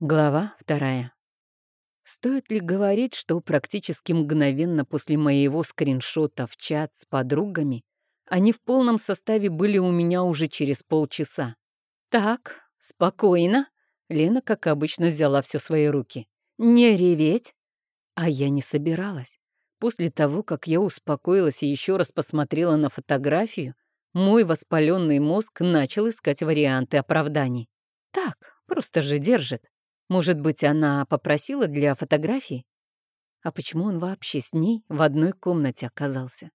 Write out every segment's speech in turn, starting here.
Глава вторая. Стоит ли говорить, что практически мгновенно после моего скриншота в чат с подругами они в полном составе были у меня уже через полчаса? Так, спокойно. Лена, как обычно, взяла все свои руки. Не реветь. А я не собиралась. После того, как я успокоилась и еще раз посмотрела на фотографию, мой воспаленный мозг начал искать варианты оправданий. Так, просто же держит. Может быть, она попросила для фотографии? А почему он вообще с ней в одной комнате оказался?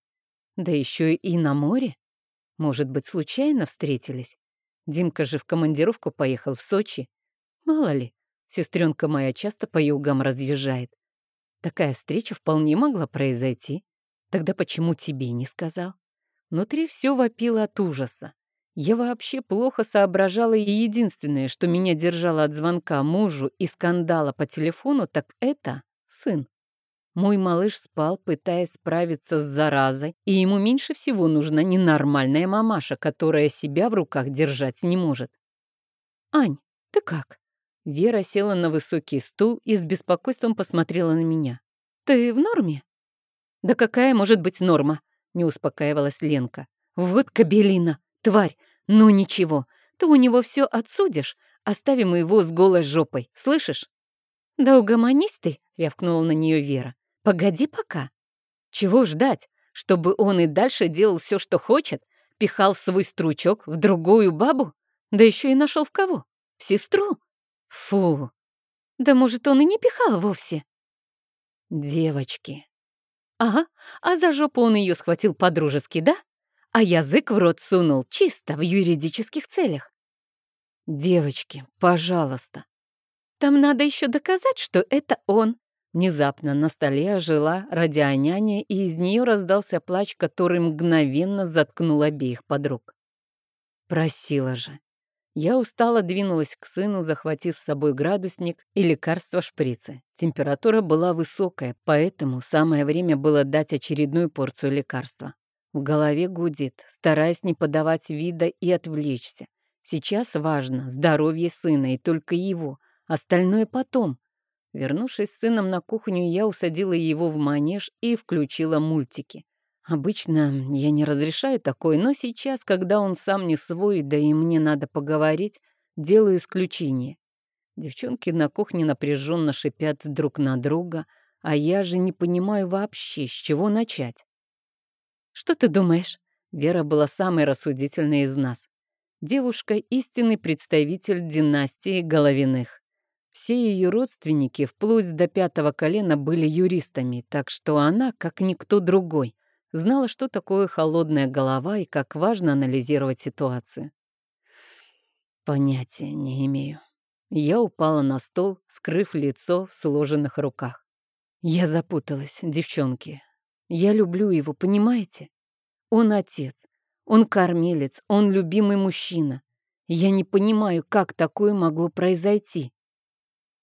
Да еще и на море? Может быть, случайно встретились? Димка же в командировку поехал в Сочи. Мало ли, сестренка моя часто по югам разъезжает. Такая встреча вполне могла произойти. Тогда почему тебе не сказал? Внутри все вопило от ужаса. Я вообще плохо соображала, и единственное, что меня держало от звонка мужу и скандала по телефону, так это сын. Мой малыш спал, пытаясь справиться с заразой, и ему меньше всего нужна ненормальная мамаша, которая себя в руках держать не может. «Ань, ты как?» Вера села на высокий стул и с беспокойством посмотрела на меня. «Ты в норме?» «Да какая может быть норма?» — не успокаивалась Ленка. «Вот кабелина! Тварь! Ну ничего, ты у него все отсудишь, оставим его с голой жопой, слышишь? Да угомонись ты, рявкнула на нее Вера. Погоди пока. Чего ждать? Чтобы он и дальше делал все, что хочет? Пихал свой стручок в другую бабу? Да еще и нашел в кого? В сестру? Фу. Да может, он и не пихал вовсе? Девочки. Ага, а за жопу он ее схватил по-дружески, да? А язык в рот сунул чисто в юридических целях. Девочки, пожалуйста. Там надо еще доказать, что это он. Внезапно на столе ожила радионяня, и из нее раздался плач, который мгновенно заткнул обеих подруг. Просила же. Я устало двинулась к сыну, захватив с собой градусник и лекарство шприцы. Температура была высокая, поэтому самое время было дать очередную порцию лекарства. В голове гудит, стараясь не подавать вида и отвлечься. Сейчас важно здоровье сына и только его, остальное потом. Вернувшись с сыном на кухню, я усадила его в манеж и включила мультики. Обычно я не разрешаю такое, но сейчас, когда он сам не свой, да и мне надо поговорить, делаю исключение. Девчонки на кухне напряженно шипят друг на друга, а я же не понимаю вообще, с чего начать. «Что ты думаешь?» Вера была самой рассудительной из нас. Девушка — истинный представитель династии Головиных. Все ее родственники, вплоть до пятого колена, были юристами, так что она, как никто другой, знала, что такое холодная голова и как важно анализировать ситуацию. Понятия не имею. Я упала на стол, скрыв лицо в сложенных руках. Я запуталась, девчонки. Я люблю его, понимаете? Он отец, он кормилец, он любимый мужчина. Я не понимаю, как такое могло произойти.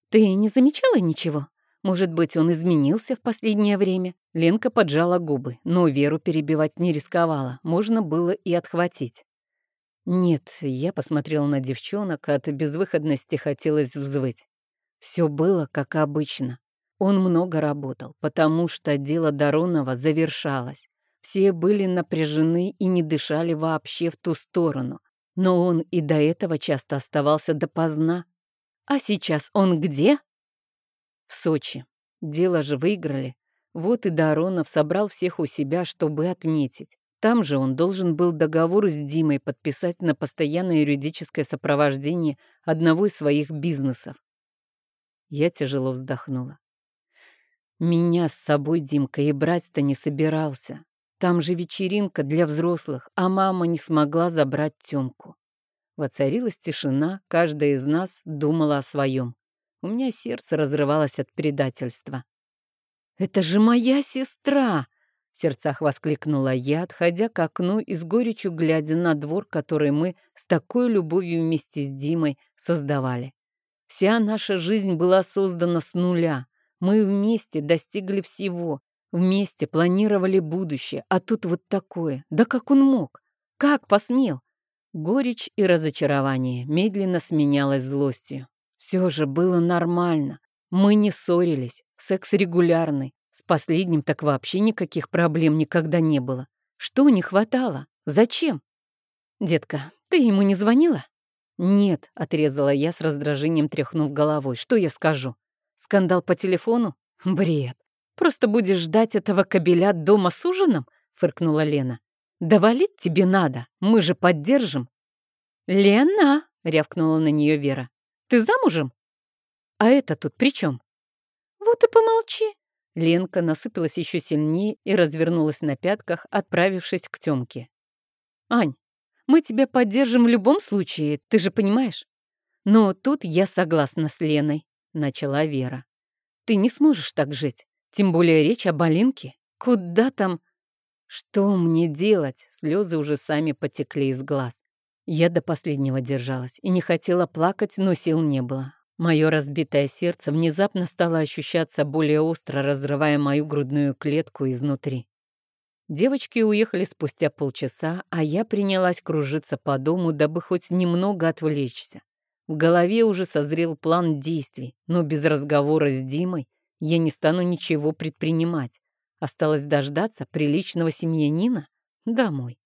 Ты не замечала ничего? Может быть, он изменился в последнее время? Ленка поджала губы, но Веру перебивать не рисковала. Можно было и отхватить. Нет, я посмотрела на девчонок, от безвыходности хотелось взвыть. Все было как обычно. Он много работал, потому что дело Доронова завершалось. Все были напряжены и не дышали вообще в ту сторону. Но он и до этого часто оставался допоздна. А сейчас он где? В Сочи. Дело же выиграли. Вот и Доронов собрал всех у себя, чтобы отметить. Там же он должен был договор с Димой подписать на постоянное юридическое сопровождение одного из своих бизнесов. Я тяжело вздохнула. Меня с собой Димка и брать-то не собирался. Там же вечеринка для взрослых, а мама не смогла забрать Тёмку. Воцарилась тишина, каждая из нас думала о своем. У меня сердце разрывалось от предательства. «Это же моя сестра!» — в сердцах воскликнула я, отходя к окну и с горечью глядя на двор, который мы с такой любовью вместе с Димой создавали. Вся наша жизнь была создана с нуля. Мы вместе достигли всего, вместе планировали будущее, а тут вот такое. Да как он мог? Как посмел? Горечь и разочарование медленно сменялось злостью. Все же было нормально. Мы не ссорились, секс регулярный. С последним так вообще никаких проблем никогда не было. Что не хватало? Зачем? Детка, ты ему не звонила? Нет, отрезала я с раздражением, тряхнув головой. Что я скажу? Скандал по телефону? Бред. Просто будешь ждать этого кабеля дома с ужином? Фыркнула Лена. Да валить тебе надо, мы же поддержим. Лена, рявкнула на нее Вера. Ты замужем? А это тут при чем? Вот и помолчи. Ленка насупилась еще сильнее и развернулась на пятках, отправившись к Тёмке. «Ань, мы тебя поддержим в любом случае, ты же понимаешь? Но тут я согласна с Леной», — начала Вера. «Ты не сможешь так жить, тем более речь о Балинке. Куда там...» «Что мне делать?» Слезы уже сами потекли из глаз. Я до последнего держалась и не хотела плакать, но сил не было. Мое разбитое сердце внезапно стало ощущаться более остро, разрывая мою грудную клетку изнутри. Девочки уехали спустя полчаса, а я принялась кружиться по дому, дабы хоть немного отвлечься. В голове уже созрел план действий, но без разговора с Димой я не стану ничего предпринимать. Осталось дождаться приличного семьянина домой.